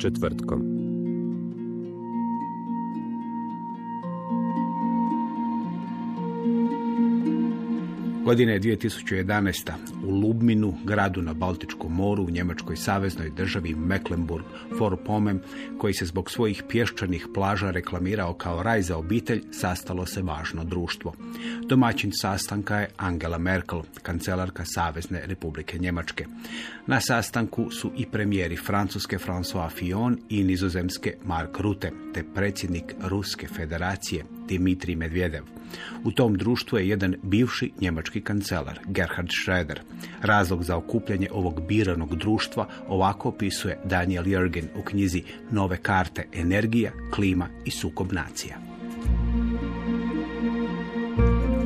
Četvrtkom. Godina je 2011. U Lubminu, gradu na Baltičkom moru, u Njemačkoj saveznoj državi Mecklenburg-Vorpommern, koji se zbog svojih pješčanih plaža reklamirao kao raj za obitelj, sastalo se važno društvo. Domaćin sastanka je Angela Merkel, kancelarka Savezne republike Njemačke. Na sastanku su i premijeri Francuske François Fillon i nizozemske Mark Rutte, te predsjednik Ruske federacije Dimitrij Medvedev. U tom društvu je jedan bivši njemački kancelar, Gerhard Schröder. Razlog za okupljanje ovog biranog društva ovako opisuje Daniel Jürgen u knjizi Nove karte energija, klima i sukob nacija.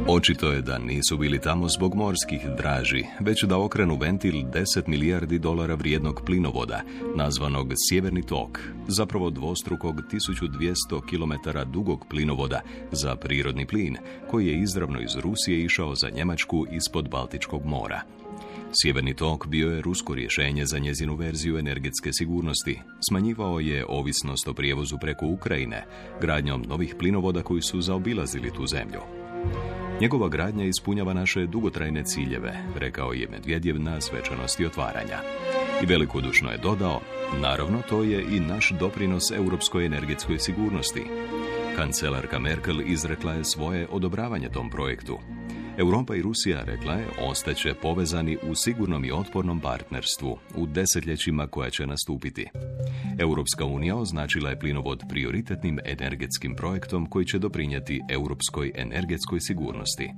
Očito je da nisu bili tamo zbog morskih draži, već da okrenu ventil 10 milijardi dolara vrijednog plinovoda, nazvanog Sjeverni tok, zapravo dvostrukog 1200 km dugog plinovoda za prirodni plin, koji je izravno iz Rusije išao za Njemačku ispod Baltičkog mora. Sjeverni tok bio je rusko rješenje za njezinu verziju energetske sigurnosti. Smanjivao je ovisnost o prijevozu preko Ukrajine, gradnjom novih plinovoda koji su zaobilazili tu zemlju. Njegova gradnja ispunjava naše dugotrajne ciljeve, rekao je Medvjedjev na svečanosti otvaranja. I velikodušno je dodao, naravno to je i naš doprinos europskoj energetskoj sigurnosti. Kancelarka Merkel izrekla je svoje odobravanje tom projektu. Europa i Rusija, rekla je, ostaće povezani u sigurnom i otpornom partnerstvu u desetljećima koja će nastupiti. Europska unija označila je plinovod prioritetnim energetskim projektom koji će doprinijeti europskoj energetskoj sigurnosti.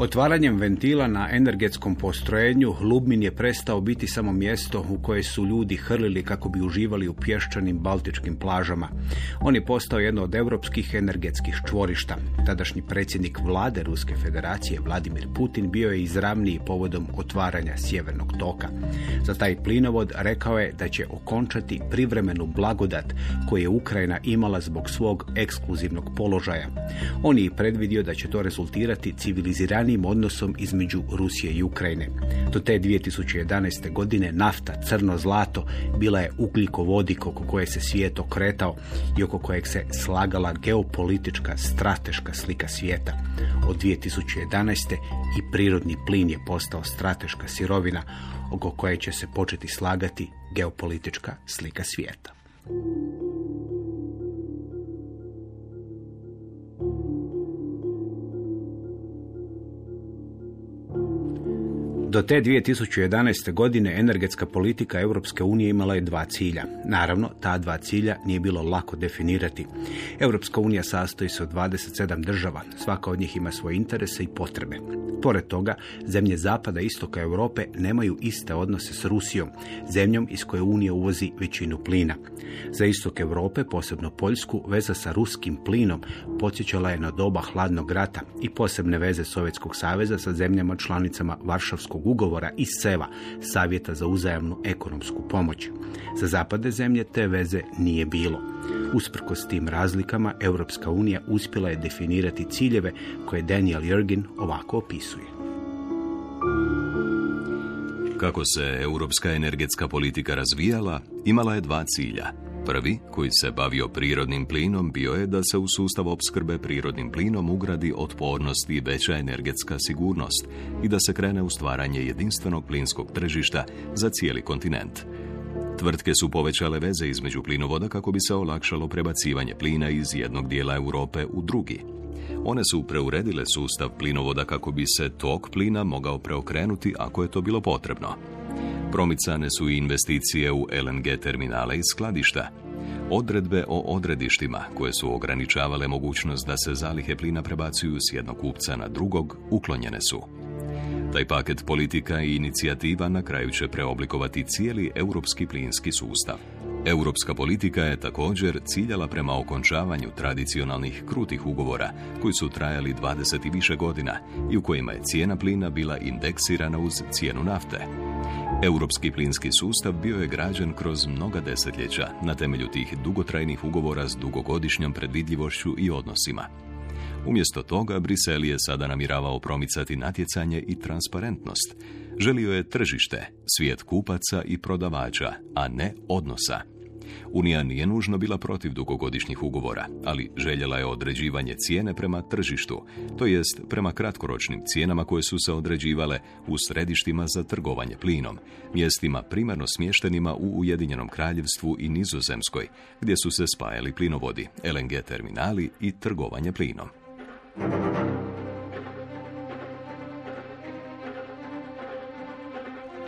Otvaranjem ventila na energetskom postrojenju Lubmin je prestao biti samo mjesto u koje su ljudi hrlili kako bi uživali u pješčanim baltičkim plažama. On je postao jedno od europskih energetskih čvorišta. Tadašnji predsjednik vlade Ruske federacije Vladimir Putin bio je izravniji povodom otvaranja sjevernog toka. Za taj plinovod rekao je da će okončati privremenu blagodat koju je Ukrajina imala zbog svog ekskluzivnog položaja. On je i predvidio da će to rezultirati civiliziranijim odnosom između Rusije i Ukrajine. Do te 2011. godine nafta, crno zlato, bila je ugljikovodik oko koje se svijet okretao i oko kojeg se slagala geopolitička, strateška slika svijeta. Od 2011. i prirodni plin je postao strateška sirovina oko koje će se početi slagati geopolitička slika svijeta. Do te 2011. godine energetska politika Europske unije imala je dva cilja. Naravno, ta dva cilja nije bilo lako definirati. Europska unija sastoji se od 27 država, svaka od njih ima svoje interese i potrebe. Pored toga, zemlje zapada i istoka Europe nemaju iste odnose s Rusijom, zemljom iz koje Unija uvozi većinu plina. Za istok Europe, posebno Poljsku, veza sa ruskim plinom podsjećala je na doba hladnog rata i posebne veze Sovjetskog saveza sa zemljama članicama Varšavskog ugovora i SEVA, Savjeta za uzajamnu ekonomsku pomoć. Za zapadne zemlje te veze nije bilo. Usprkos tim razlikama, Europska unija uspjela je definirati ciljeve koje Daniel Jurgin ovako opisuje. Kako se europska energetska politika razvijala, imala je dva cilja. Prvi, koji se bavio prirodnim plinom, bio je da se u sustav opskrbe prirodnim plinom ugradi otpornost i veća energetska sigurnost i da se krene u stvaranje jedinstvenog plinskog tržišta za cijeli kontinent. Tvrtke su povećale veze između plinovoda kako bi se olakšalo prebacivanje plina iz jednog dijela Europe u drugi. One su preuredile sustav plinovoda kako bi se tok plina mogao preokrenuti ako je to bilo potrebno. Promicane su i investicije u LNG terminale i skladišta. Odredbe o odredištima koje su ograničavale mogućnost da se zalihe plina prebacuju s jednog kupca na drugog uklonjene su. Taj paket politika i inicijativa na kraju će preoblikovati cijeli europski plinski sustav. Europska politika je također ciljala prema okončavanju tradicionalnih krutih ugovora koji su trajali 20 i više godina i u kojima je cijena plina bila indeksirana uz cijenu nafte. Europski plinski sustav bio je građen kroz mnoga desetljeća na temelju tih dugotrajnih ugovora s dugogodišnjom predvidljivošću i odnosima. Umjesto toga, Brisel je sada namiravao promicati natjecanje i transparentnost. Želio je tržište, svijet kupaca i prodavača, a ne odnosa. Unija nije nužno bila protiv dugogodišnjih ugovora, ali željela je određivanje cijene prema tržištu, to jest prema kratkoročnim cijenama koje su se određivale u središtima za trgovanje plinom, mjestima primarno smještenima u Ujedinjenom kraljevstvu i Nizozemskoj, gdje su se spajali plinovodi, LNG terminali i trgovanje plinom.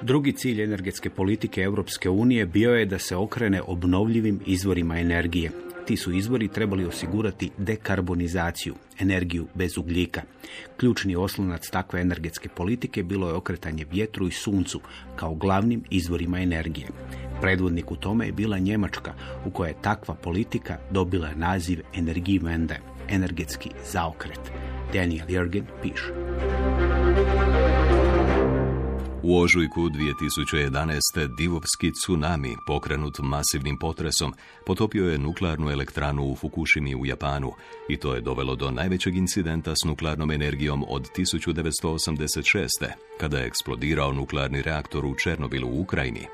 Drugi cilj energetske politike Europske unije bio je da se okrene obnovljivim izvorima energije. Ti su izvori trebali osigurati dekarbonizaciju, energiju bez ugljika. Ključni oslonac takve energetske politike bilo je okretanje vjetru i suncu kao glavnim izvorima energije. Predvodnik u tome je bila Njemačka, u kojoj je takva politika dobila naziv Energiewende, energetski zaokret. Daniel Jürgen piše. U ožujku 2011. divovski tsunami, pokrenut masivnim potresom, potopio je nuklearnu elektranu u Fukushimi u Japanu i to je dovelo do najvećeg incidenta s nuklearnom energijom od 1986. kada je eksplodirao nuklearni reaktor u Černobilu u Ukrajini.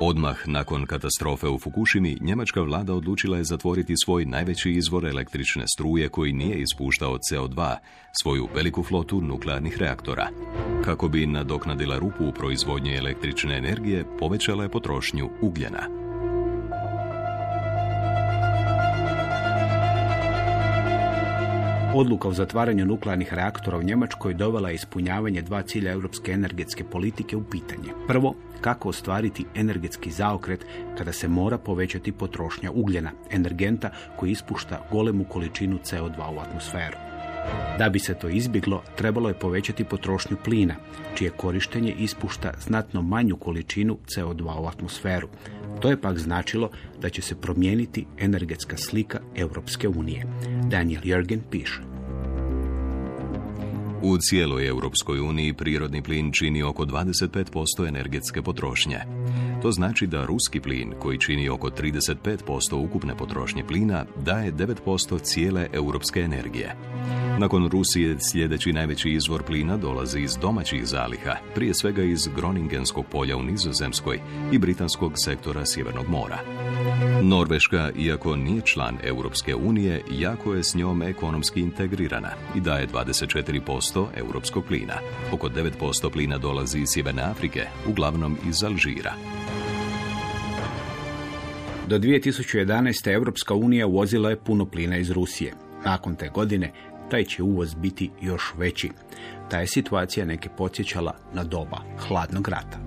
Odmah nakon katastrofe u Fukushimi, njemačka vlada odlučila je zatvoriti svoj najveći izvor električne struje koji nije ispuštao CO2, svoju veliku flotu nuklearnih reaktora. Kako bi nadoknadila rupu u proizvodnji električne energije, povećala je potrošnju ugljena. Odluka o zatvaranju nuklearnih reaktora u Njemačkoj dovela je ispunjavanje dva cilja europske energetske politike u pitanje. Prvo, kako ostvariti energetski zaokret kada se mora povećati potrošnja ugljena, energenta koji ispušta golemu količinu CO2 u atmosferu. Da bi se to izbjeglo, trebalo je povećati potrošnju plina, čije korištenje ispušta znatno manju količinu CO2 u atmosferu. To je pak značilo da će se promijeniti energetska slika Europske unije. Daniel Jürgen piše. U cijeloj Europskoj uniji prirodni plin čini oko 25% energetske potrošnje. To znači da ruski plin, koji čini oko 35% ukupne potrošnje plina, daje 9% cijele europske energije. Nakon Rusije sljedeći najveći izvor plina dolazi iz domaćih zaliha, prije svega iz Groningenskog polja u Nizozemskoj i britanskog sektora Sjevernog mora. Norveška, iako nije član Europske unije, jako je s njom ekonomski integrirana i daje 24% europskog plina. Oko 9% plina dolazi iz Sjeverne Afrike, uglavnom iz Alžira. Do 2011. Europska unija uvozila je puno plina iz Rusije. Nakon te godine taj će uvoz biti još veći. Ta je situacija neke podsjećala na doba hladnog rata.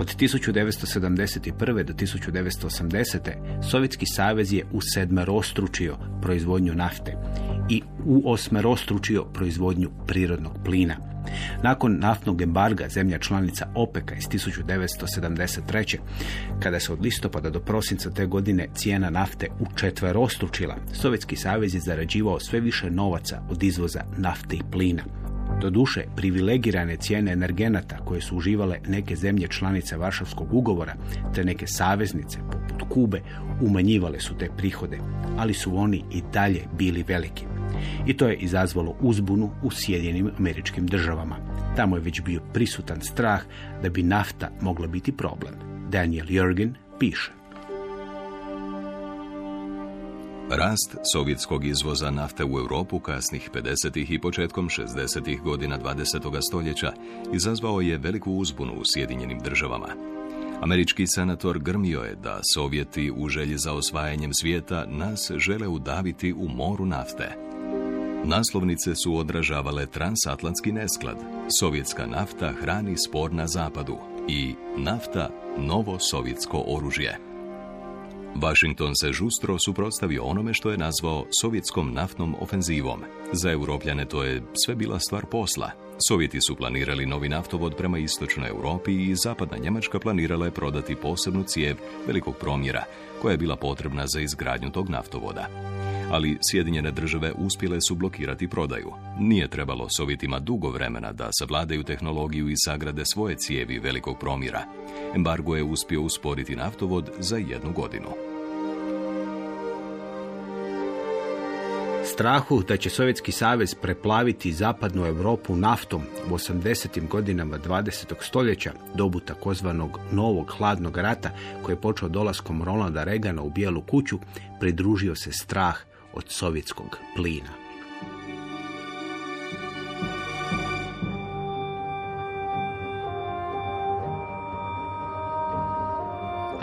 Od 1971. do 1980. Sovjetski savez je usedmerostručio proizvodnju nafte i uosmerostručio proizvodnju prirodnog plina. Nakon naftnog embarga zemlja članica OPEC-a iz 1973. kada se od listopada do prosinca te godine cijena nafte u četverostručila, Sovjetski savez je zarađivao sve više novaca od izvoza nafte i plina. Doduše, privilegirane cijene energenata koje su uživale neke zemlje članice Varšavskog ugovora te neke saveznice poput Kube umanjivale su te prihode, ali su oni i dalje bili veliki. I to je izazvalo uzbunu u Sjedinjenim američkim državama. Tamo je već bio prisutan strah da bi nafta mogla biti problem. Daniel Jurgen piše. Rast sovjetskog izvoza nafte u Europu kasnih 50. i početkom 60. godina 20. stoljeća izazvao je veliku uzbunu u Sjedinjenim državama. Američki senator grmio je da Sovjeti u želji za osvajanjem svijeta nas žele udaviti u moru nafte. Naslovnice su odražavale transatlantski nesklad. Sovjetska nafta hrani spor na zapadu i nafta novo sovjetsko oružje. Washington se žustro suprotstavio onome što je nazvao sovjetskom naftnom ofenzivom. Za europljane to je sve bila stvar posla. Sovjeti su planirali novi naftovod prema istočnoj Europi i zapadna Njemačka planirala je prodati posebnu cijev velikog promjera, koja je bila potrebna za izgradnju tog naftovoda. Ali Sjedinjene države uspjele su blokirati prodaju. Nije trebalo Sovjetima dugo vremena da savladaju tehnologiju i sagrade svoje cijevi velikog promjera. Embargo je uspio usporiti naftovod za jednu godinu. Strahu da će Sovjetski savez preplaviti zapadnu Europu naftom u 80. godinama 20. stoljeća, dobu takozvanog novog hladnog rata koji je počeo dolaskom Ronalda Regana u Bijelu kuću, pridružio se strah od sovjetskog plina.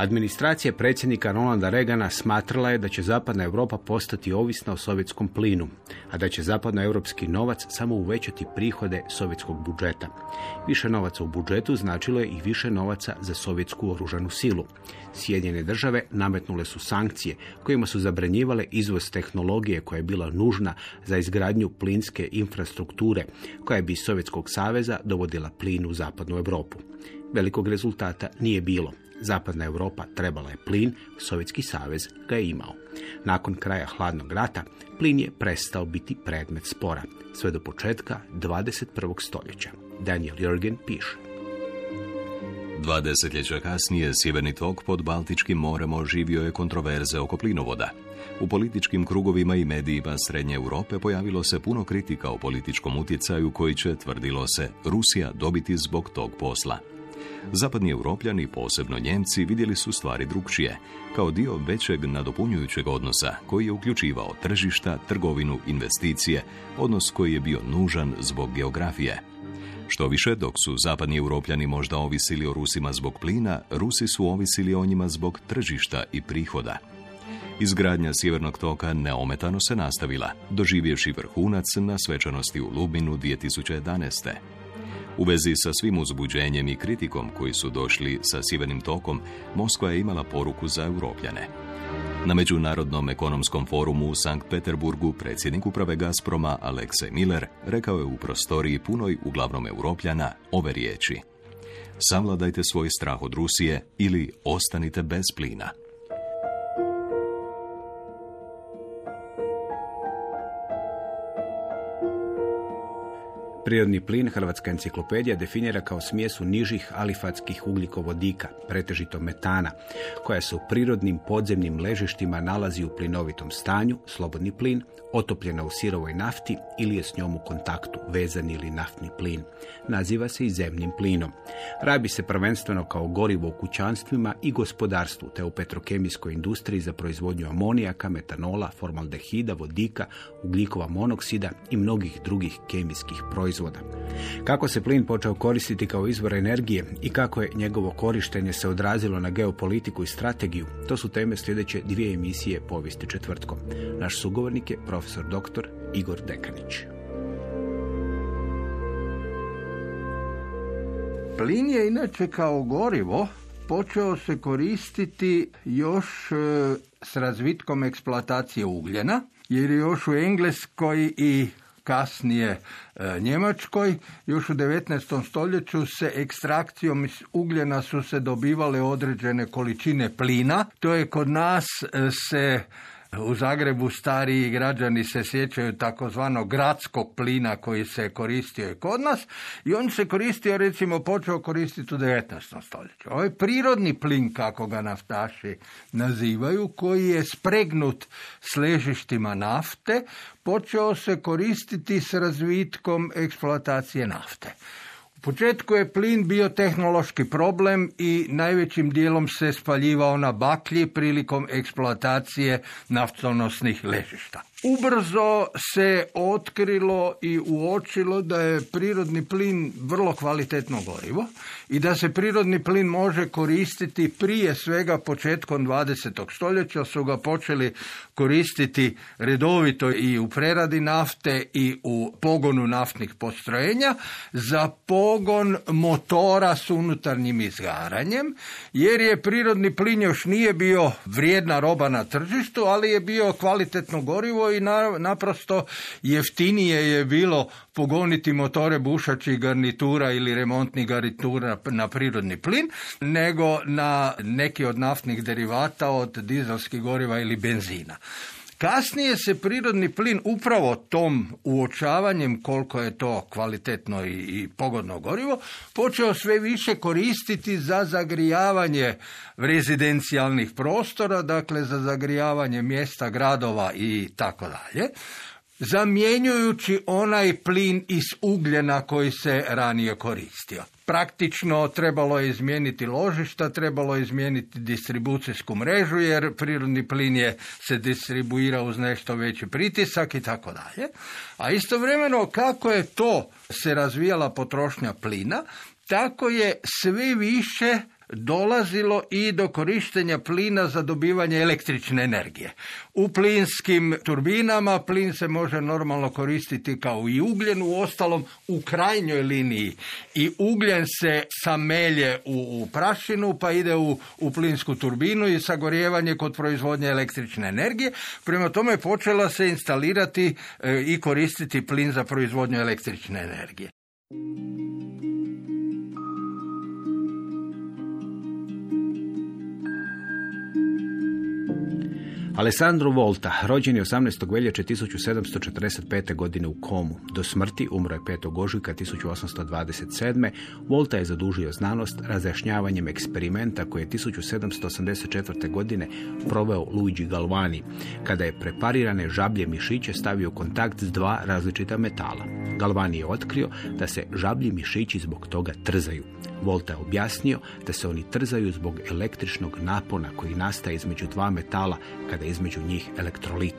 Administracija predsjednika Ronalda Reagana smatrala je da će zapadna Europa postati ovisna o sovjetskom plinu, a da će zapadnoevropski novac samo uvećati prihode sovjetskog budžeta. Više novaca u budžetu značilo je i više novaca za sovjetsku oružanu silu. Sjedinjene države nametnule su sankcije kojima su zabranjivale izvoz tehnologije koja je bila nužna za izgradnju plinske infrastrukture koja bi iz Sovjetskog saveza dovodila plin u zapadnu Europu. Velikog rezultata nije bilo. Zapadna Europa trebala je plin, Sovjetski savez ga je imao. Nakon kraja hladnog rata, plin je prestao biti predmet spora, sve do početka 21. stoljeća. Daniel Jürgen piše. Dva desetljeća kasnije Sjeverni tok pod Baltičkim morem oživio je kontroverze oko plinovoda. U političkim krugovima i medijima Srednje Europe pojavilo se puno kritika o političkom utjecaju koji će, tvrdilo se, Rusija dobiti zbog tog posla. Zapadni europljani, posebno Njemci, vidjeli su stvari drugčije, kao dio većeg nadopunjujućeg odnosa koji je uključivao tržišta, trgovinu, investicije, odnos koji je bio nužan zbog geografije. Što više, dok su zapadni europljani možda ovisili o Rusima zbog plina, Rusi su ovisili o njima zbog tržišta i prihoda. Izgradnja Sjevernog toka neometano se nastavila, doživjevši vrhunac na svečanosti u Lubinu 2011. U vezi sa svim uzbuđenjem i kritikom koji su došli sa Sjevernim tokom, Moskva je imala poruku za europljane. Na Međunarodnom ekonomskom forumu u Sankt Peterburgu predsjednik uprave Gazproma Aleksej Miller rekao je u prostoriji punoj uglavnom europljana ove riječi. Savladajte svoj strah od Rusije ili ostanite bez plina. Prirodni plin Hrvatska enciklopedija definira kao smijesu nižih alifatskih ugljikovodika, pretežito metana, koja se u prirodnim podzemnim ležištima nalazi u plinovitom stanju, slobodni plin, otopljena u sirovoj nafti ili je s njom u kontaktu vezani ili naftni plin. Naziva se i zemnim plinom. Rabi se prvenstveno kao gorivo u kućanstvima i gospodarstvu, te u petrokemijskoj industriji za proizvodnju amonijaka, metanola, formaldehida, vodika, ugljikova monoksida i mnogih drugih kemijskih proizvoda. Kako se plin počeo koristiti kao izvor energije i kako je njegovo korištenje se odrazilo na geopolitiku i strategiju, to su teme sljedeće dvije emisije povijesti četvrtkom. Naš sugovornik je profesor dr. Igor Dekanić. Plin je inače kao gorivo počeo se koristiti još e, s razvitkom eksploatacije ugljena, jer je još u Engleskoj i kasnije e, Njemačkoj. Još u 19. stoljeću se ekstrakcijom ugljena su se dobivale određene količine plina. To je kod nas e, se u Zagrebu stariji građani se sjećaju takozvanog gradskog plina koji se koristio i kod nas i on se koristio recimo počeo koristiti u 19. stoljeću. Ovaj prirodni plin kako ga naftaši nazivaju koji je spregnut s ležištima nafte počeo se koristiti s razvitkom eksploatacije nafte početku je plin bio tehnološki problem i najvećim dijelom se spaljivao na baklji prilikom eksploatacije naftonosnih ležišta. Ubrzo se otkrilo i uočilo da je prirodni plin vrlo kvalitetno gorivo i da se prirodni plin može koristiti prije svega početkom 20. stoljeća su ga počeli koristiti redovito i u preradi nafte i u pogonu naftnih postrojenja za pogon motora s unutarnjim izgaranjem jer je prirodni plin još nije bio vrijedna roba na tržištu ali je bio kvalitetno gorivo i na- naprosto jeftinije je bilo pogoniti motore bušačih garnitura ili remontnih garnitura na prirodni plin nego na neki od naftnih derivata od dizelskih goriva ili benzina. Kasnije se prirodni plin upravo tom uočavanjem koliko je to kvalitetno i, i pogodno gorivo počeo sve više koristiti za zagrijavanje rezidencijalnih prostora, dakle za zagrijavanje mjesta, gradova i tako dalje zamjenjujući onaj plin iz ugljena koji se ranije koristio. Praktično trebalo je izmijeniti ložišta, trebalo je izmijeniti distribucijsku mrežu jer prirodni plin je se distribuira uz nešto veći pritisak i tako dalje. A istovremeno kako je to se razvijala potrošnja plina, tako je sve više dolazilo i do korištenja plina za dobivanje električne energije. U plinskim turbinama plin se može normalno koristiti kao i ugljen, u ostalom u krajnjoj liniji i ugljen se samelje u, u prašinu pa ide u, u plinsku turbinu i sagorijevanje kod proizvodnje električne energije. Prema tome počela se instalirati e, i koristiti plin za proizvodnju električne energije. Alessandro Volta, rođen je 18. veljače 1745. godine u Komu. Do smrti umro je 5. ožujka 1827. Volta je zadužio znanost razjašnjavanjem eksperimenta koje je 1784. godine proveo Luigi Galvani, kada je preparirane žablje mišiće stavio kontakt s dva različita metala. Galvani je otkrio da se žablji mišići zbog toga trzaju. Volta je objasnio da se oni trzaju zbog električnog napona koji nastaje između dva metala kada je između njih elektrolit.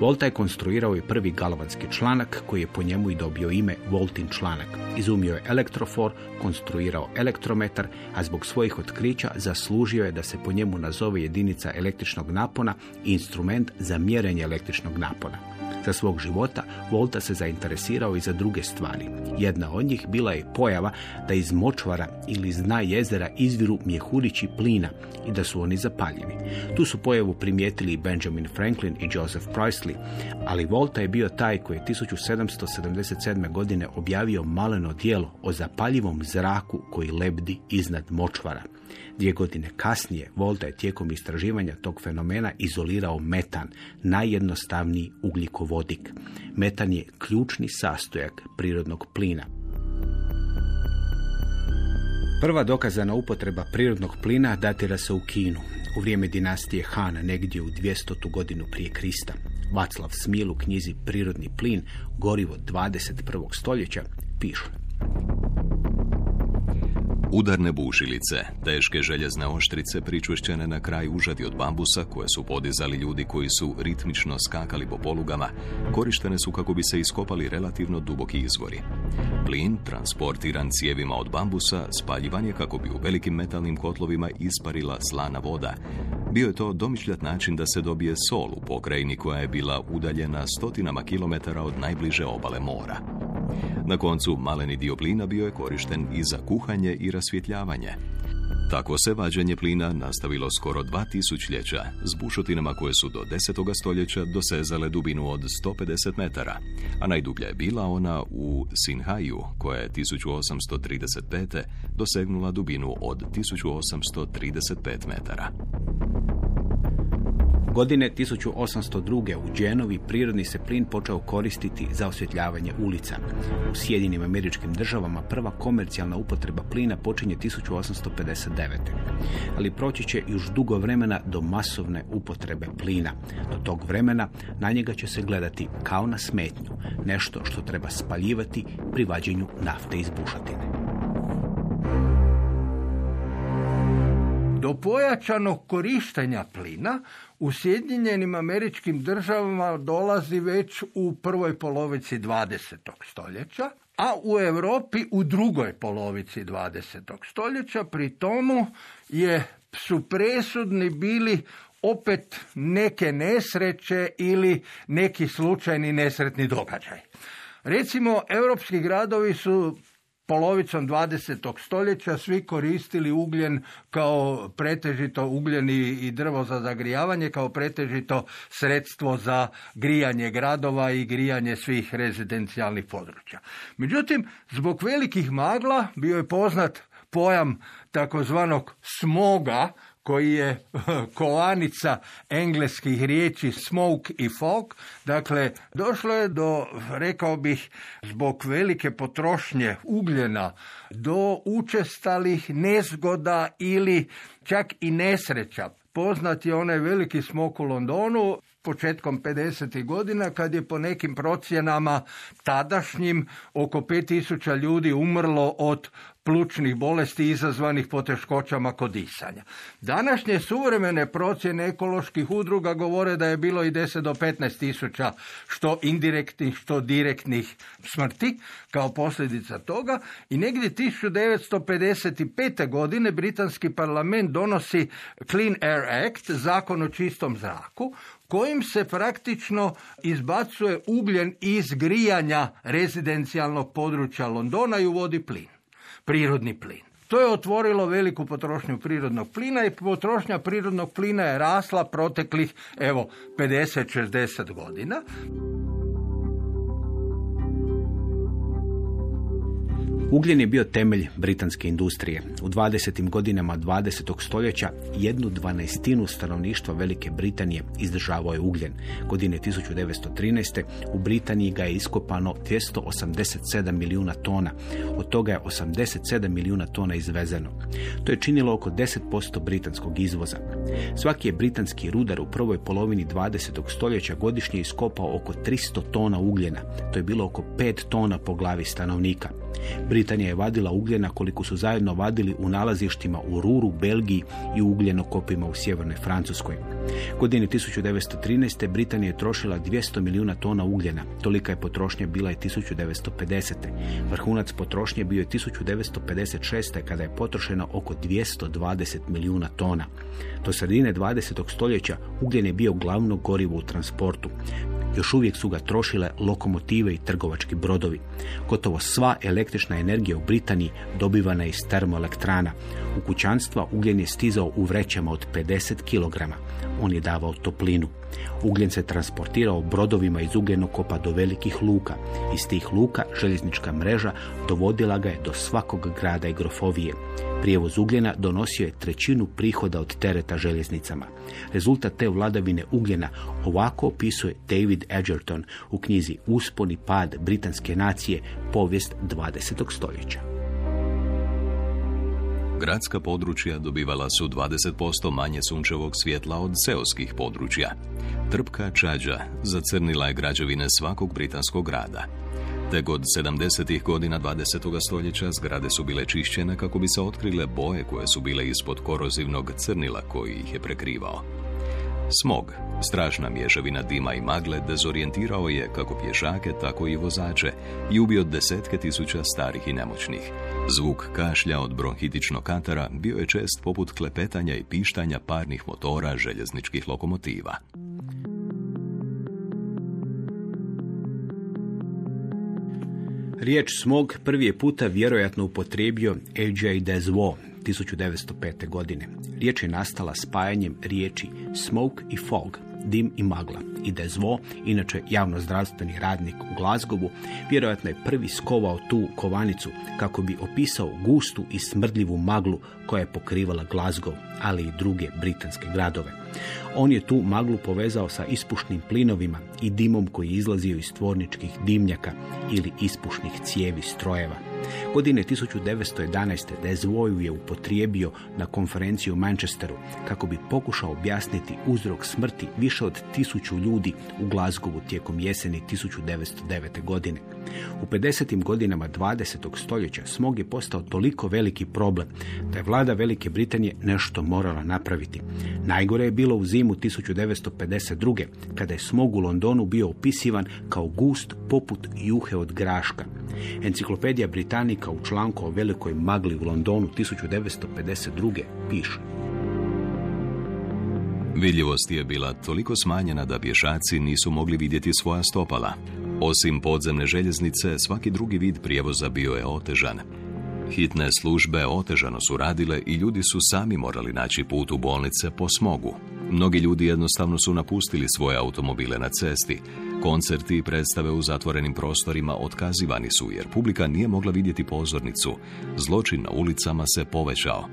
Volta je konstruirao i prvi galvanski članak koji je po njemu i dobio ime Voltin članak. Izumio je elektrofor, konstruirao elektrometar, a zbog svojih otkrića zaslužio je da se po njemu nazove jedinica električnog napona i instrument za mjerenje električnog napona. Za svog života Volta se zainteresirao i za druge stvari. Jedna od njih bila je pojava da iz močvara ili iz dna jezera izviru mjehurići plina i da su oni zapaljivi. Tu su pojavu primijetili Benjamin Franklin i Joseph Priestley, ali Volta je bio taj koji je 1777. godine objavio maleno dijelo o zapaljivom zraku koji lebdi iznad močvara. Dvije godine kasnije Volta je tijekom istraživanja tog fenomena izolirao metan, najjednostavniji ugljikovodik. Metan je ključni sastojak prirodnog plina. Prva dokazana upotreba prirodnog plina datira se u Kinu, u vrijeme dinastije Han, negdje u 200. godinu prije Krista. Vaclav Smil u knjizi Prirodni plin, gorivo 21. stoljeća, piše. Udarne bušilice, teške željezne oštrice pričvršćene na kraj užadi od bambusa koje su podizali ljudi koji su ritmično skakali po polugama, korištene su kako bi se iskopali relativno duboki izvori. Plin, transportiran cijevima od bambusa, spaljivan je kako bi u velikim metalnim kotlovima isparila slana voda. Bio je to domišljat način da se dobije sol u pokrajini koja je bila udaljena stotinama kilometara od najbliže obale mora. Na koncu, maleni dio plina bio je korišten i za kuhanje i rasvjetljavanje. Tako se vađenje plina nastavilo skoro dva tisućljeća s bušotinama koje su do 10. stoljeća dosezale dubinu od 150 metara, a najdublja je bila ona u Sinhaju koja je 1835. dosegnula dubinu od 1835 metara. Godine 1802. u Dženovi prirodni se plin počeo koristiti za osvjetljavanje ulica. U Sjedinim američkim državama prva komercijalna upotreba plina počinje 1859. Ali proći će još dugo vremena do masovne upotrebe plina. Do tog vremena na njega će se gledati kao na smetnju, nešto što treba spaljivati pri vađenju nafte iz bušatine. Do pojačanog korištenja plina u Sjedinjenim američkim državama dolazi već u prvoj polovici 20. stoljeća, a u Europi u drugoj polovici 20. stoljeća. Pri tomu je, su presudni bili opet neke nesreće ili neki slučajni nesretni događaj. Recimo, europski gradovi su polovicom 20. stoljeća svi koristili ugljen kao pretežito ugljen i drvo za zagrijavanje, kao pretežito sredstvo za grijanje gradova i grijanje svih rezidencijalnih područja. Međutim, zbog velikih magla bio je poznat pojam takozvanog smoga, koji je kovanica engleskih riječi smoke i fog. Dakle, došlo je do, rekao bih, zbog velike potrošnje ugljena, do učestalih nezgoda ili čak i nesreća. Poznat je onaj veliki smok u Londonu, početkom 50. godina kad je po nekim procjenama tadašnjim oko 5000 ljudi umrlo od plućnih bolesti izazvanih poteškoćama kod disanja. Današnje suvremene procjene ekoloških udruga govore da je bilo i 10 do 15 tisuća što indirektnih, što direktnih smrti kao posljedica toga i negdje 1955. godine britanski parlament donosi Clean Air Act, zakon o čistom zraku, kojim se praktično izbacuje ugljen iz grijanja rezidencijalnog područja Londona i uvodi plin prirodni plin. To je otvorilo veliku potrošnju prirodnog plina i potrošnja prirodnog plina je rasla proteklih evo 50-60 godina. Ugljen je bio temelj britanske industrije. U 20. godinama 20. stoljeća jednu dvanestinu stanovništva Velike Britanije izdržavao je ugljen. Godine 1913. u Britaniji ga je iskopano 287 milijuna tona. Od toga je 87 milijuna tona izvezeno. To je činilo oko 10% britanskog izvoza. Svaki je britanski rudar u prvoj polovini 20. stoljeća godišnje iskopao oko 300 tona ugljena. To je bilo oko 5 tona po glavi stanovnika. Britanija je vadila ugljena koliko su zajedno vadili u nalazištima u Ruru, Belgiji i ugljenokopima u sjevernoj Francuskoj. Godine 1913. Britanija je trošila 200 milijuna tona ugljena. Tolika je potrošnja bila i 1950. Vrhunac potrošnje bio je 1956. kada je potrošeno oko 220 milijuna tona. Do sredine 20. stoljeća ugljen je bio glavno gorivo u transportu. Još uvijek su ga trošile lokomotive i trgovački brodovi. Gotovo sva električna energija u Britaniji dobivana je iz termoelektrana. U kućanstva ugljen je stizao u vrećama od 50 kg. On je davao toplinu. Ugljen se transportirao brodovima iz ugljenokopa do velikih luka. Iz tih luka željeznička mreža dovodila ga je do svakog grada i grofovije. Prijevoz ugljena donosio je trećinu prihoda od tereta željeznicama. Rezultat te vladavine ugljena ovako opisuje David Edgerton u knjizi Uspon i pad britanske nacije, povijest 20. stoljeća. Gradska područja dobivala su 20% manje sunčevog svjetla od seoskih područja. Trpka čađa zacrnila je građevine svakog britanskog grada. Te god 70. godina 20. stoljeća zgrade su bile čišćene kako bi se otkrile boje koje su bile ispod korozivnog crnila koji ih je prekrivao. Smog, strašna mješavina dima i magle, dezorijentirao je kako pješake, tako i vozače i ubio desetke tisuća starih i nemoćnih. Zvuk kašlja od bronhitičnog katara bio je čest poput klepetanja i pištanja parnih motora željezničkih lokomotiva. Riječ smog prvi je puta vjerojatno upotrijebio A.J. Desvo 1905. godine. Riječ je nastala spajanjem riječi smoke i fog, dim i magla. I Desvo, inače javnozdravstveni radnik u Glazgovu, vjerojatno je prvi skovao tu kovanicu kako bi opisao gustu i smrdljivu maglu koja je pokrivala Glazgov, ali i druge britanske gradove. On je tu maglu povezao sa ispušnim plinovima i dimom koji je izlazio iz tvorničkih dimnjaka ili ispušnih cijevi strojeva. Godine 1911. Desvoju je upotrijebio na konferenciju u Manchesteru kako bi pokušao objasniti uzrok smrti više od tisuću ljudi u Glazgovu tijekom jeseni 1909. godine. U 50. godinama 20. stoljeća smog je postao toliko veliki problem da je vlada Velike Britanije nešto morala napraviti. Najgore je bilo u zimu 1952. kada je smog u Londonu bio opisivan kao gust poput juhe od graška. Enciklopedija Britanika u članku o velikoj magli u Londonu 1952. piše. Vidljivost je bila toliko smanjena da pješaci nisu mogli vidjeti svoja stopala. Osim podzemne željeznice, svaki drugi vid prijevoza bio je otežan. Hitne službe otežano su radile i ljudi su sami morali naći put u bolnice po smogu. Mnogi ljudi jednostavno su napustili svoje automobile na cesti. Koncerti i predstave u zatvorenim prostorima otkazivani su jer publika nije mogla vidjeti pozornicu. Zločin na ulicama se povećao.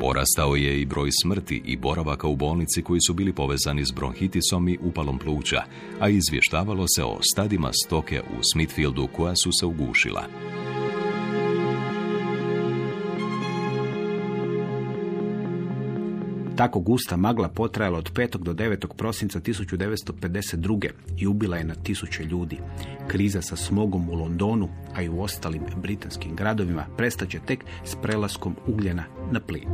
Porastao je i broj smrti i boravaka u bolnici koji su bili povezani s bronhitisom i upalom pluća, a izvještavalo se o stadima stoke u Smithfieldu koja su se ugušila. Tako gusta magla potrajala od 5. do 9. prosinca 1952. i ubila je na tisuće ljudi. Kriza sa smogom u Londonu, a i u ostalim britanskim gradovima prestaće tek s prelaskom ugljena na plin.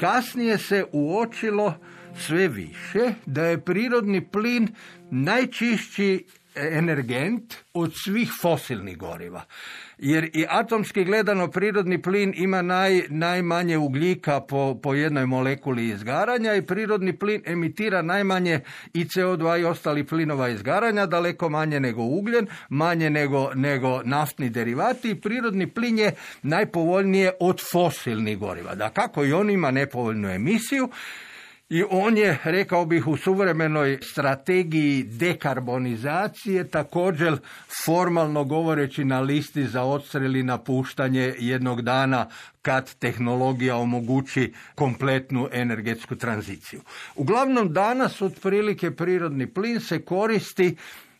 Kasnije se uočilo sve više da je prirodni plin najčišći energent od svih fosilnih goriva. Jer i atomski gledano prirodni plin ima naj, najmanje ugljika po, po jednoj molekuli izgaranja i prirodni plin emitira najmanje i CO2 i ostali plinova izgaranja, daleko manje nego ugljen, manje nego, nego naftni derivati i prirodni plin je najpovoljnije od fosilnih goriva. Da kako i on ima nepovoljnu emisiju, i on je, rekao bih, u suvremenoj strategiji dekarbonizacije također formalno govoreći na listi za odstrel i napuštanje jednog dana kad tehnologija omogući kompletnu energetsku tranziciju. Uglavnom danas otprilike prirodni plin se koristi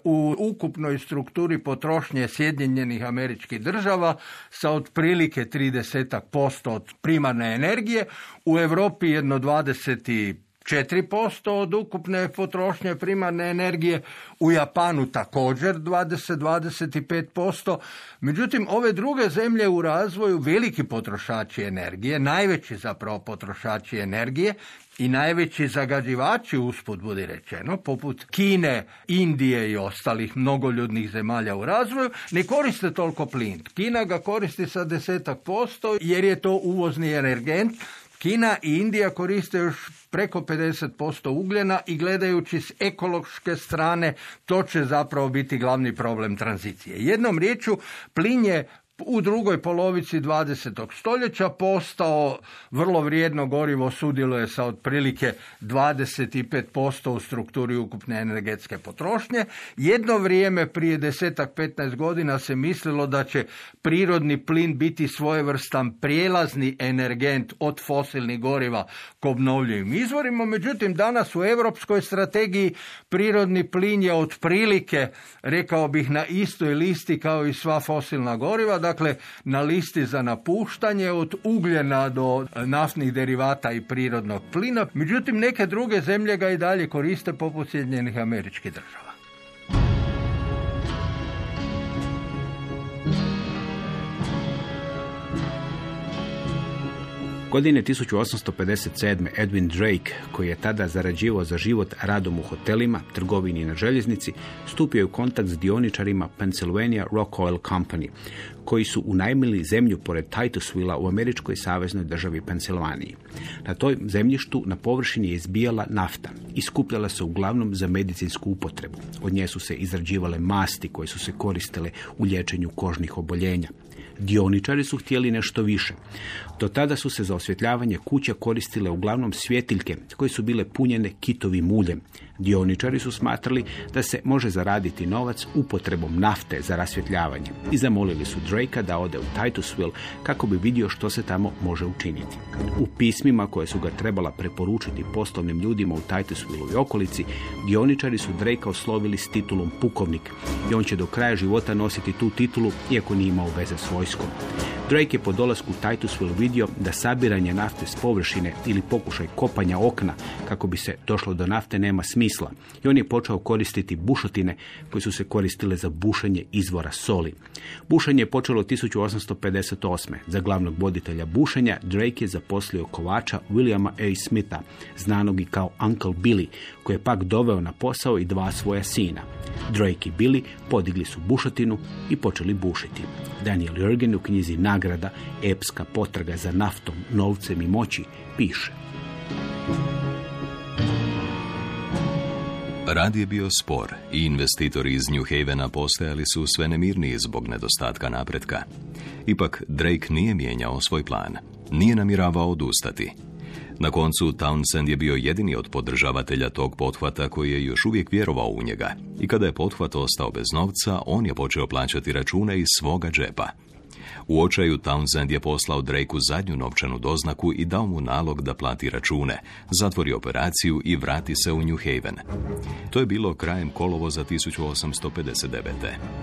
u ukupnoj strukturi potrošnje Sjedinjenih američkih država sa otprilike 30% od primarne energije, u Europi jedno 24% od ukupne potrošnje primarne energije, u Japanu također 20-25%. Međutim, ove druge zemlje u razvoju veliki potrošači energije, najveći zapravo potrošači energije i najveći zagađivači usput budi rečeno, poput Kine, Indije i ostalih mnogoljudnih zemalja u razvoju, ne koriste toliko plin. Kina ga koristi sa desetak posto jer je to uvozni energent. Kina i Indija koriste još preko 50% ugljena i gledajući s ekološke strane to će zapravo biti glavni problem tranzicije. Jednom riječu plin je u drugoj polovici 20. stoljeća postao vrlo vrijedno gorivo sudjeluje sa otprilike 25% u strukturi ukupne energetske potrošnje. Jedno vrijeme prije desetak 15 godina se mislilo da će prirodni plin biti svojevrstan prijelazni energent od fosilnih goriva k obnovljivim izvorima, međutim danas u europskoj strategiji prirodni plin je otprilike, rekao bih, na istoj listi kao i sva fosilna goriva, dakle na listi za napuštanje od ugljena do naftnih derivata i prirodnog plina. Međutim, neke druge zemlje ga i dalje koriste poput Sjedinjenih američkih država. Godine 1857. Edwin Drake, koji je tada zarađivao za život radom u hotelima, trgovini i na željeznici, stupio je u kontakt s dioničarima Pennsylvania Rock Oil Company, koji su unajmili zemlju pored Titusvilla u američkoj saveznoj državi Pensilvaniji. Na toj zemljištu na površini je izbijala nafta i skupljala se uglavnom za medicinsku upotrebu. Od nje su se izrađivale masti koje su se koristile u liječenju kožnih oboljenja. Dioničari su htjeli nešto više. Do tada su se za osvjetljavanje kuća koristile uglavnom svjetiljke koje su bile punjene kitovim uljem. Dioničari su smatrali da se može zaraditi novac upotrebom nafte za rasvjetljavanje i zamolili su Drakea da ode u Titusville kako bi vidio što se tamo može učiniti. U pismima koje su ga trebala preporučiti poslovnim ljudima u Titusville i okolici, dioničari su Drakea oslovili s titulom pukovnik i on će do kraja života nositi tu titulu iako nije imao veze s vojskom. Drake je po dolasku u Titusville vidio da sabiranje nafte s površine ili pokušaj kopanja okna kako bi se došlo do nafte nema smisla i on je počeo koristiti bušotine koje su se koristile za bušenje izvora soli. Bušenje je počelo 1858. Za glavnog voditelja bušenja Drake je zaposlio kovača Williama A. Smitha, znanog i kao Uncle Billy, koji je pak doveo na posao i dva svoja sina. Drake i Billy podigli su bušotinu i počeli bušiti. Daniel Jurgen u knjizi Nagrada, epska potraga za naftom, novcem i moći, piše. Rad je bio spor i investitori iz New Havena postajali su sve nemirniji zbog nedostatka napretka. Ipak Drake nije mijenjao svoj plan. Nije namiravao odustati. Na koncu Townsend je bio jedini od podržavatelja tog pothvata koji je još uvijek vjerovao u njega. I kada je pothvat ostao bez novca, on je počeo plaćati račune iz svoga džepa. U očaju Townsend je poslao Drakeu zadnju novčanu doznaku i dao mu nalog da plati račune, zatvori operaciju i vrati se u New Haven. To je bilo krajem kolovoza 1859.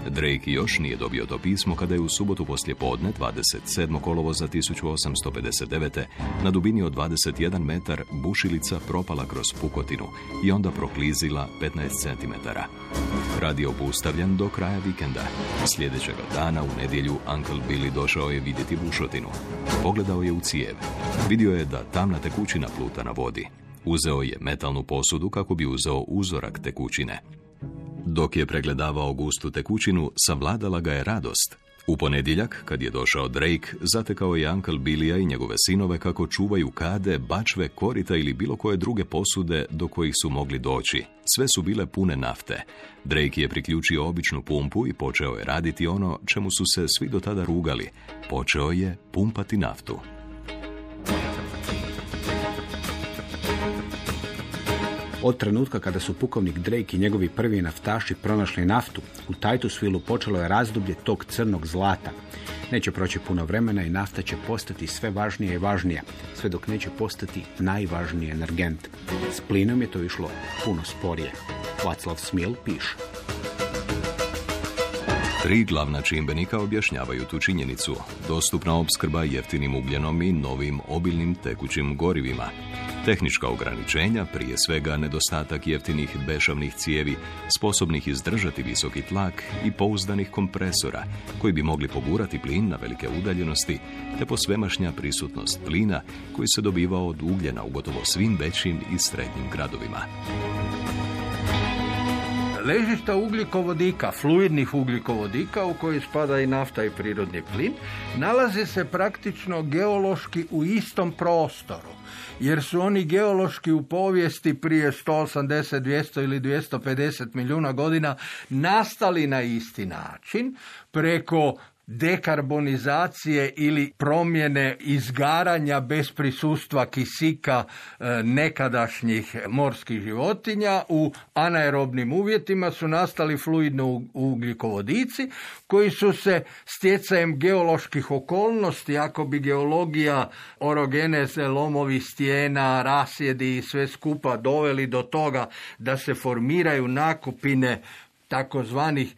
Drake još nije dobio to pismo kada je u subotu poslje podne 27. kolovoza 1859. na dubini od 21 metar bušilica propala kroz pukotinu i onda proklizila 15 cm. Rad je obustavljen do kraja vikenda. Sljedećega dana u nedjelju Uncle Billy došao je vidjeti bušotinu. Pogledao je u cijev. Vidio je da tamna tekućina pluta na vodi. Uzeo je metalnu posudu kako bi uzeo uzorak tekućine. Dok je pregledavao gustu tekućinu, savladala ga je radost. U ponedjeljak, kad je došao Drake, zatekao je Uncle Billija i njegove sinove kako čuvaju kade, bačve, korita ili bilo koje druge posude do kojih su mogli doći. Sve su bile pune nafte. Drake je priključio običnu pumpu i počeo je raditi ono čemu su se svi do tada rugali. Počeo je pumpati naftu. Od trenutka kada su pukovnik Drake i njegovi prvi naftaši pronašli naftu, u Titusville počelo je razdoblje tog crnog zlata. Neće proći puno vremena i nafta će postati sve važnija i važnija, sve dok neće postati najvažniji energent. S plinom je to išlo puno sporije. Vaclav Smil piše. Tri glavna čimbenika objašnjavaju tu činjenicu. Dostupna opskrba jeftinim ugljenom i novim obilnim tekućim gorivima. Tehnička ograničenja, prije svega nedostatak jeftinih bešavnih cijevi, sposobnih izdržati visoki tlak i pouzdanih kompresora, koji bi mogli pogurati plin na velike udaljenosti, te posvemašnja prisutnost plina koji se dobivao od ugljena u gotovo svim većim i srednjim gradovima. Ležišta ugljikovodika, fluidnih ugljikovodika u koji spada i nafta i prirodni plin, nalaze se praktično geološki u istom prostoru jer su oni geološki u povijesti prije 180, 200 ili 250 milijuna godina nastali na isti način preko dekarbonizacije ili promjene izgaranja bez prisustva kisika e, nekadašnjih morskih životinja u anaerobnim uvjetima su nastali fluidno ugljikovodici koji su se stjecajem geoloških okolnosti, ako bi geologija orogeneze, lomovi stijena, rasjedi i sve skupa doveli do toga da se formiraju nakupine takozvanih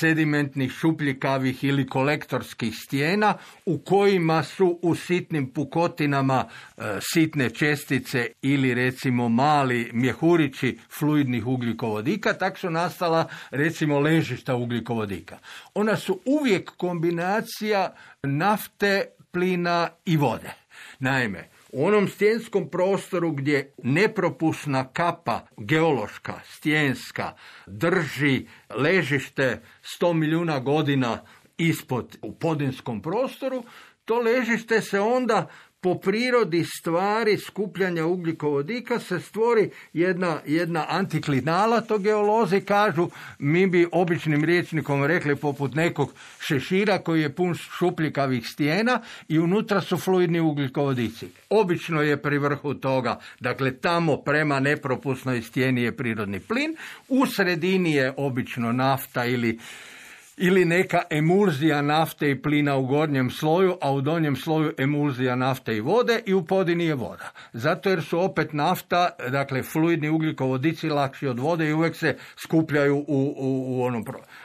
sedimentnih šupljikavih ili kolektorskih stijena u kojima su u sitnim pukotinama e, sitne čestice ili recimo mali mjehurići fluidnih ugljikovodika, tak su nastala recimo ležišta ugljikovodika. Ona su uvijek kombinacija nafte, plina i vode. Naime, u onom stjenskom prostoru gdje nepropusna kapa geološka, stjenska, drži ležište 100 milijuna godina ispod u podinskom prostoru, to ležište se onda po prirodi stvari skupljanja ugljikovodika se stvori jedna, jedna antiklinala, to geolozi kažu, mi bi običnim riječnikom rekli poput nekog šešira koji je pun šupljikavih stijena i unutra su fluidni ugljikovodici. Obično je pri vrhu toga, dakle tamo prema nepropusnoj stijeni je prirodni plin, u sredini je obično nafta ili ili neka emulzija nafte i plina u gornjem sloju, a u donjem sloju emulzija nafte i vode i u podini je voda. Zato jer su opet nafta, dakle fluidni ugljikovodici lakši od vode i uvijek se skupljaju u, u, u onom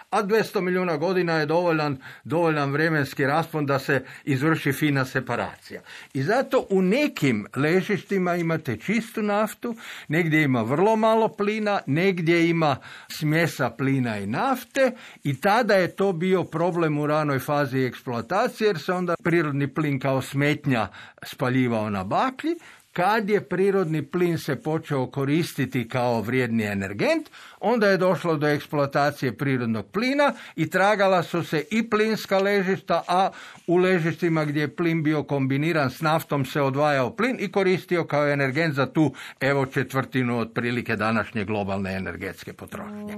a 200 milijuna godina je dovoljan, dovoljan vremenski raspon da se izvrši fina separacija. I zato u nekim ležištima imate čistu naftu, negdje ima vrlo malo plina, negdje ima smjesa plina i nafte i tada je to bio problem u ranoj fazi eksploatacije jer se onda prirodni plin kao smetnja spaljivao na baklji, kad je prirodni plin se počeo koristiti kao vrijedni energent, onda je došlo do eksploatacije prirodnog plina i tragala su se i plinska ležišta, a u ležištima gdje je plin bio kombiniran s naftom se odvajao plin i koristio kao energent za tu evo četvrtinu otprilike današnje globalne energetske potrošnje.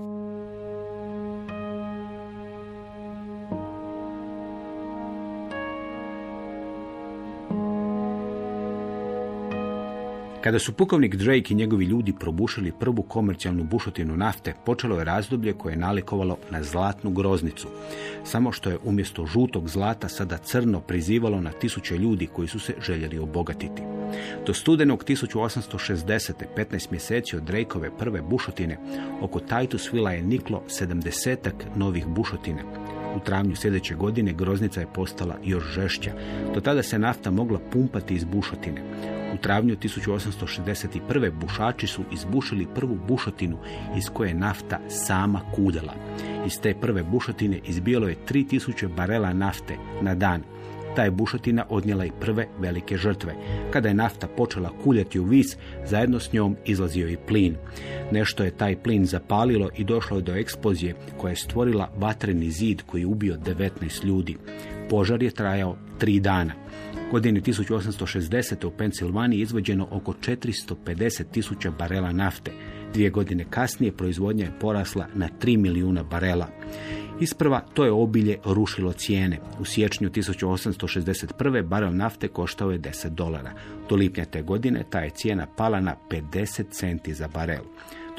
Kada su pukovnik Drake i njegovi ljudi probušili prvu komercijalnu bušotinu nafte, počelo je razdoblje koje je nalikovalo na zlatnu groznicu. Samo što je umjesto žutog zlata sada crno prizivalo na tisuće ljudi koji su se željeli obogatiti. Do studenog 1860. 15 mjeseci od Drakeove prve bušotine, oko Titusvilla je niklo sedamdesetak novih bušotina. U travnju sljedeće godine groznica je postala još žešća. Do tada se nafta mogla pumpati iz bušotine. U travnju 1861. bušači su izbušili prvu bušotinu iz koje je nafta sama kudela. Iz te prve bušotine izbijalo je 3000 barela nafte na dan. Ta je bušotina odnijela i prve velike žrtve. Kada je nafta počela kuljati u vis, zajedno s njom izlazio i plin. Nešto je taj plin zapalilo i došlo je do eksplozije koja je stvorila vatreni zid koji je ubio 19 ljudi. Požar je trajao tri dana. Godine 1860. u Pensilvaniji izvođeno oko 450 tisuća barela nafte. Dvije godine kasnije proizvodnja je porasla na 3 milijuna barela. Isprva to je obilje rušilo cijene. U siječnju 1861. barel nafte koštao je 10 dolara. Do lipnja te godine ta je cijena pala na 50 centi za barel.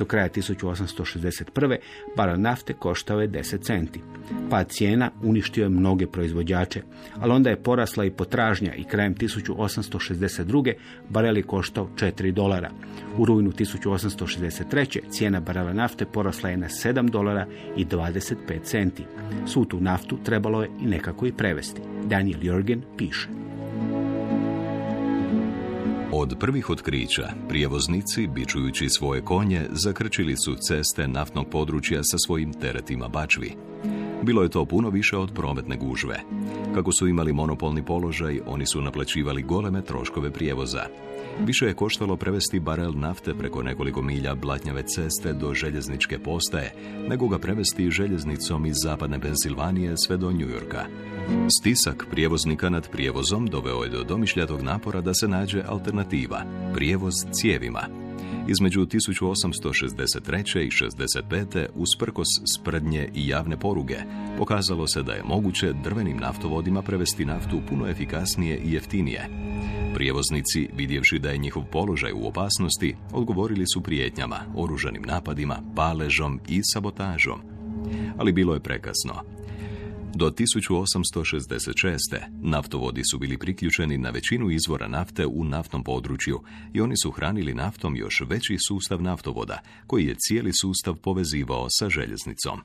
Do kraja 1861. barel nafte koštao je 10 centi. Pad cijena uništio je mnoge proizvođače, ali onda je porasla i potražnja i krajem 1862. barel je koštao 4 dolara. U rujnu 1863. cijena barela nafte porasla je na 7 dolara i 25 centi. Svu tu naftu trebalo je i nekako i prevesti. Daniel Jorgen piše. Od prvih otkrića, prijevoznici, bičujući svoje konje, zakrčili su ceste naftnog područja sa svojim teretima bačvi. Bilo je to puno više od prometne gužve. Kako su imali monopolni položaj, oni su naplaćivali goleme troškove prijevoza. Više je koštalo prevesti barel nafte preko nekoliko milja blatnjave ceste do željezničke postaje, nego ga prevesti željeznicom iz zapadne Pensilvanije sve do Njujorka. Stisak prijevoznika nad prijevozom doveo je do domišljatog napora da se nađe alternativa, prijevoz cijevima. Između 1863. i 65. usprkos sprednje i javne poruge, pokazalo se da je moguće drvenim naftovodima prevesti naftu puno efikasnije i jeftinije. Prijevoznici, vidjevši da je njihov položaj u opasnosti, odgovorili su prijetnjama, oružanim napadima, paležom i sabotažom. Ali bilo je prekasno. Do 1866. naftovodi su bili priključeni na većinu izvora nafte u naftnom području i oni su hranili naftom još veći sustav naftovoda, koji je cijeli sustav povezivao sa željeznicom.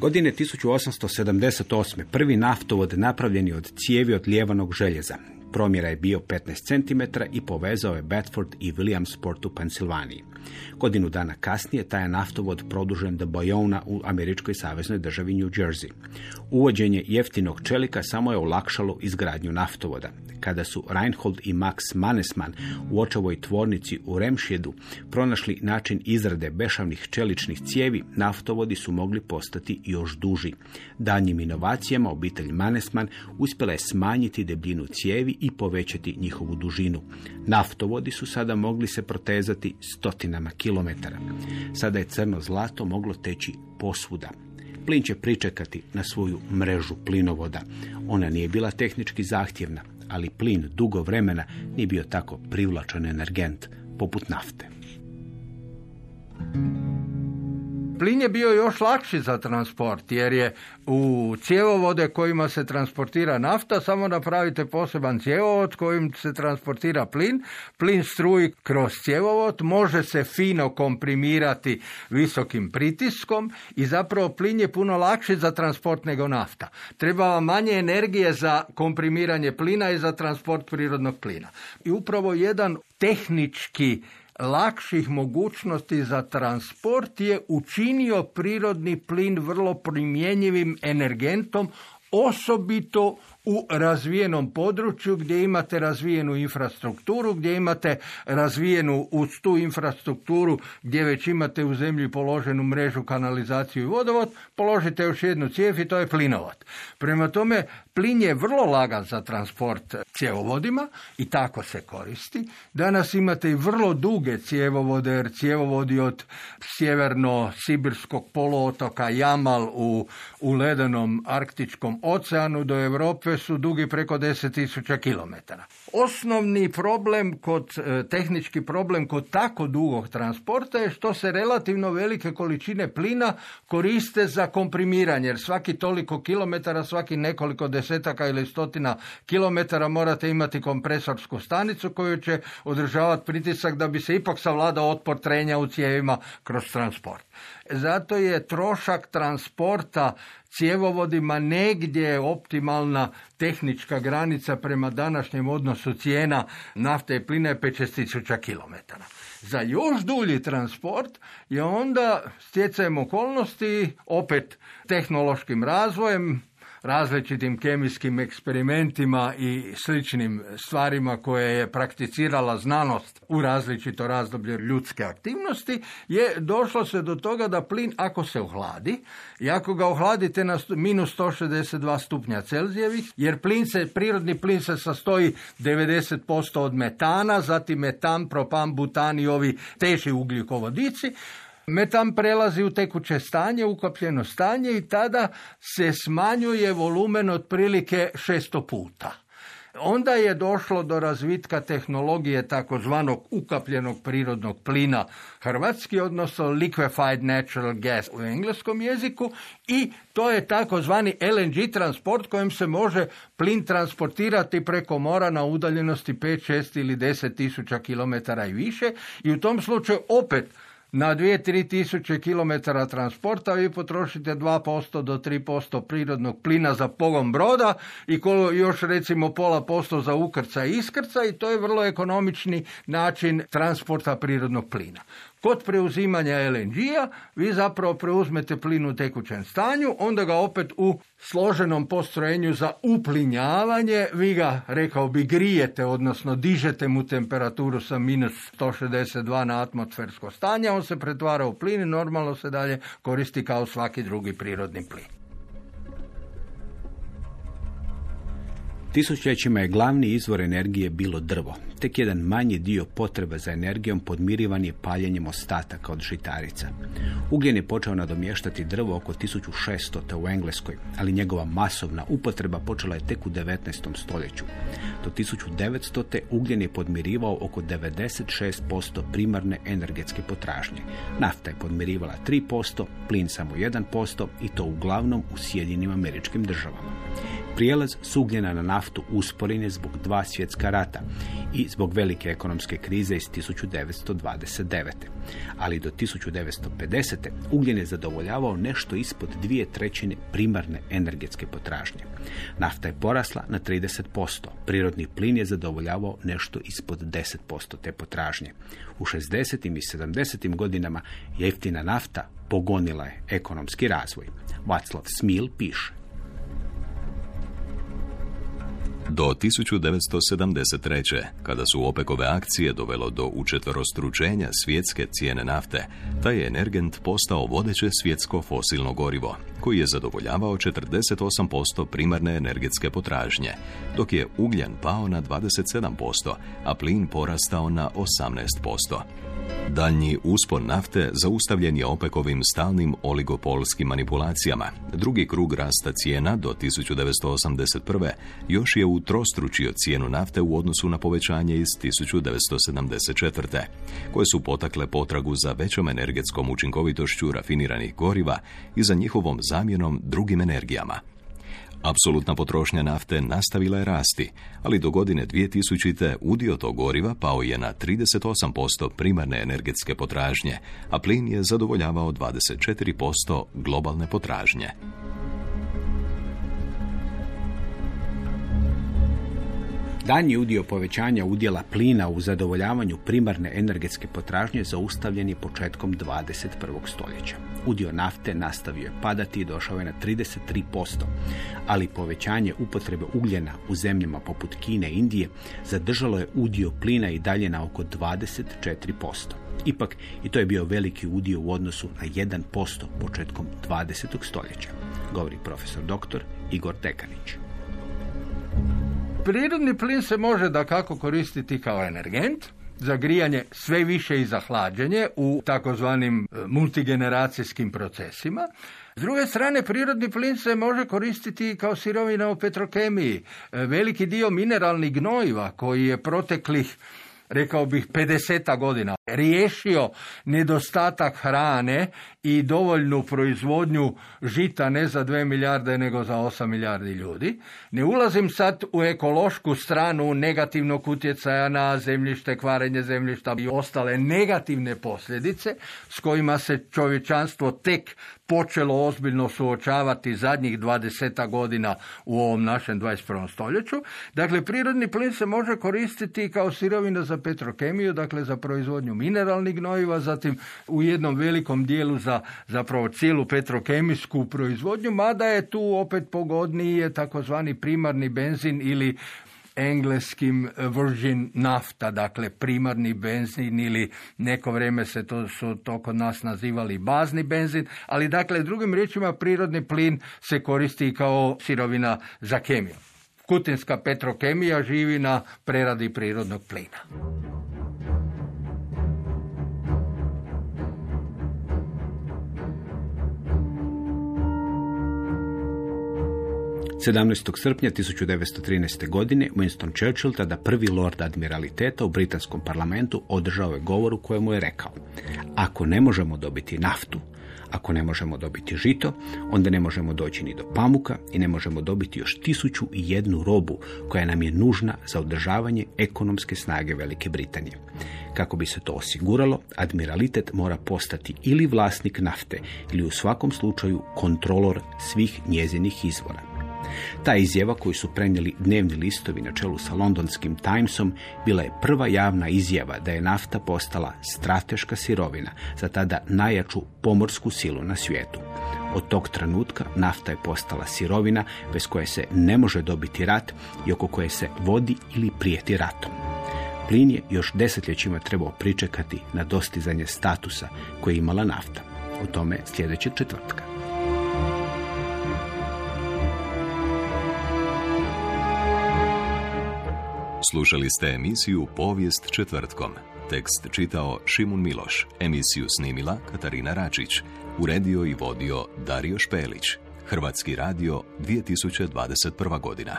Godine 1878. prvi naftovod napravljen je od cijevi od lijevanog željeza. Promjera je bio 15 cm i povezao je Bedford i Williamsport u Pensilvaniji. Godinu dana kasnije taj naftovod produžen do Bayona u američkoj saveznoj državi New Jersey. Uvođenje jeftinog čelika samo je olakšalo izgradnju naftovoda. Kada su Reinhold i Max Mannesman u očovoj tvornici u Remšjedu pronašli način izrade bešavnih čeličnih cijevi, naftovodi su mogli postati još duži. Danjim inovacijama obitelj Mannesman uspjela je smanjiti debljinu cijevi i povećati njihovu dužinu. Naftovodi su sada mogli se protezati stotinama kilometara. Sada je crno zlato moglo teći posvuda. Plin će pričekati na svoju mrežu plinovoda. Ona nije bila tehnički zahtjevna, ali plin dugo vremena nije bio tako privlačan energent poput nafte. Plin je bio još lakši za transport jer je u cjevovode kojima se transportira nafta samo napravite poseban cjevovod kojim se transportira plin. Plin struji kroz cjevovod, može se fino komprimirati visokim pritiskom i zapravo plin je puno lakši za transport nego nafta. Treba vam manje energije za komprimiranje plina i za transport prirodnog plina. I upravo jedan tehnički lakših mogućnosti za transport je učinio prirodni plin vrlo primjenjivim energentom, osobito u razvijenom području gdje imate razvijenu infrastrukturu, gdje imate razvijenu uz tu infrastrukturu gdje već imate u zemlji položenu mrežu, kanalizaciju i vodovod, položite još jednu cijev i to je plinovod. Prema tome, plin je vrlo lagan za transport cjevovodima i tako se koristi. Danas imate i vrlo duge cjevovode, jer cjevovodi od sjeverno-sibirskog poluotoka Jamal u, u ledenom arktičkom oceanu do Europe su dugi preko 10.000 km. Osnovni problem kod, e, tehnički problem kod tako dugog transporta je što se relativno velike količine plina koriste za komprimiranje, jer svaki toliko kilometara, svaki nekoliko desetaka ili stotina kilometara morate imati kompresorsku stanicu koju će održavati pritisak da bi se ipak savladao otpor trenja u cijevima kroz transport. Zato je trošak transporta cjevovodima negdje optimalna tehnička granica prema današnjem odnosu cijena nafte i plina je 5-6 km. Za još dulji transport je onda stjecajem okolnosti opet tehnološkim razvojem različitim kemijskim eksperimentima i sličnim stvarima koje je prakticirala znanost u različito razdoblje ljudske aktivnosti, je došlo se do toga da plin ako se ohladi i ako ga ohladite na minus 162 stupnja Celzijevih, jer plin se, prirodni plin se sastoji 90% od metana, zatim metan, propan, butan i ovi teži ugljikovodici, Metan prelazi u tekuće stanje, ukapljeno stanje i tada se smanjuje volumen otprilike 600 puta. Onda je došlo do razvitka tehnologije takozvanog ukapljenog prirodnog plina hrvatski, odnosno liquefied natural gas u engleskom jeziku i to je takozvani LNG transport kojim se može plin transportirati preko mora na udaljenosti 5, 6 ili 10 tisuća kilometara i više i u tom slučaju opet na 2-3 tisuće kilometara transporta vi potrošite 2% do 3% prirodnog plina za pogon broda i još recimo pola posto za ukrca i iskrca i to je vrlo ekonomični način transporta prirodnog plina. Kod preuzimanja LNG-a vi zapravo preuzmete plin u tekućem stanju, onda ga opet u složenom postrojenju za uplinjavanje, vi ga, rekao bi, grijete, odnosno dižete mu temperaturu sa minus 162 na atmosfersko stanje, on se pretvara u plin i normalno se dalje koristi kao svaki drugi prirodni plin. Tisućećima je glavni izvor energije bilo drvo. Tek jedan manji dio potrebe za energijom podmirivan je paljenjem ostataka od žitarica. Ugljen je počeo nadomještati drvo oko 1600. u Engleskoj, ali njegova masovna upotreba počela je tek u 19. stoljeću. Do 1900. ugljen je podmirivao oko 96% primarne energetske potražnje. Nafta je podmirivala 3%, plin samo 1% i to uglavnom u Sjedinim američkim državama. Prijelaz s ugljena na naftu usporen zbog dva svjetska rata i i zbog velike ekonomske krize iz 1929. Ali do 1950. ugljen je zadovoljavao nešto ispod dvije trećine primarne energetske potražnje. Nafta je porasla na 30%. Prirodni plin je zadovoljavao nešto ispod 10% te potražnje. U 60. i 70. godinama jeftina nafta pogonila je ekonomski razvoj. Vaclav Smil piše. Do 1973. kada su OPEC-ove akcije dovelo do učetverostručenja svjetske cijene nafte, taj energent postao vodeće svjetsko fosilno gorivo, koji je zadovoljavao 48% primarne energetske potražnje, dok je ugljan pao na 27%, a plin porastao na 18%. Daljnji uspon nafte zaustavljen je opekovim stalnim oligopolskim manipulacijama. Drugi krug rasta cijena do 1981. još je utrostručio cijenu nafte u odnosu na povećanje iz 1974. koje su potakle potragu za većom energetskom učinkovitošću rafiniranih goriva i za njihovom zamjenom drugim energijama. Apsolutna potrošnja nafte nastavila je rasti, ali do godine 2000. udio tog goriva pao je na 38% primarne energetske potražnje, a plin je zadovoljavao 24% globalne potražnje. Danji udio povećanja udjela plina u zadovoljavanju primarne energetske potražnje zaustavljen je početkom 21. stoljeća. Udio nafte nastavio je padati i došao je na 33%, ali povećanje upotrebe ugljena u zemljama poput Kine i Indije zadržalo je udio plina i dalje na oko 24%. Ipak i to je bio veliki udio u odnosu na 1% početkom 20. stoljeća, govori profesor dr. Igor Tekanić. Prirodni plin se može da kako koristiti kao energent, za grijanje sve više i za hlađenje u takozvanim e, multigeneracijskim procesima. S druge strane, prirodni plin se može koristiti kao sirovina u petrokemiji. E, veliki dio mineralnih gnojiva koji je proteklih rekao bih 50 godina riješio nedostatak hrane i dovoljnu proizvodnju žita ne za 2 milijarde nego za 8 milijardi ljudi. Ne ulazim sad u ekološku stranu negativnog utjecaja na zemljište, kvarenje zemljišta i ostale negativne posljedice s kojima se čovječanstvo tek počelo ozbiljno suočavati zadnjih 20 godina u ovom našem 21. stoljeću. Dakle, prirodni plin se može koristiti kao sirovina za petrokemiju, dakle za proizvodnju mineralnih gnojiva, zatim u jednom velikom dijelu za zapravo cijelu petrokemijsku proizvodnju, mada je tu opet pogodniji takozvani primarni benzin ili engleskim virgin nafta, dakle primarni benzin ili neko vrijeme se to su to kod nas nazivali bazni benzin, ali dakle drugim riječima prirodni plin se koristi kao sirovina za kemiju. Kutinska petrokemija živi na preradi prirodnog plina. 17. srpnja 1913. godine Winston Churchill, tada prvi lord admiraliteta u britanskom parlamentu, održao je govor u kojemu je rekao Ako ne možemo dobiti naftu, ako ne možemo dobiti žito, onda ne možemo doći ni do pamuka i ne možemo dobiti još tisuću i jednu robu koja nam je nužna za održavanje ekonomske snage Velike Britanije. Kako bi se to osiguralo, admiralitet mora postati ili vlasnik nafte ili u svakom slučaju kontrolor svih njezinih izvora. Ta izjava koju su prenijeli dnevni listovi na čelu sa londonskim Timesom bila je prva javna izjava da je nafta postala strateška sirovina za tada najjaču pomorsku silu na svijetu. Od tog trenutka nafta je postala sirovina bez koje se ne može dobiti rat i oko koje se vodi ili prijeti ratom. Plin je još desetljećima trebao pričekati na dostizanje statusa koje je imala nafta. O tome sljedeće četvrtka. Slušali ste emisiju Povijest četvrtkom. Tekst čitao Šimun Miloš. Emisiju snimila Katarina Račić. Uredio i vodio Dario Špelić. Hrvatski radio 2021. godina.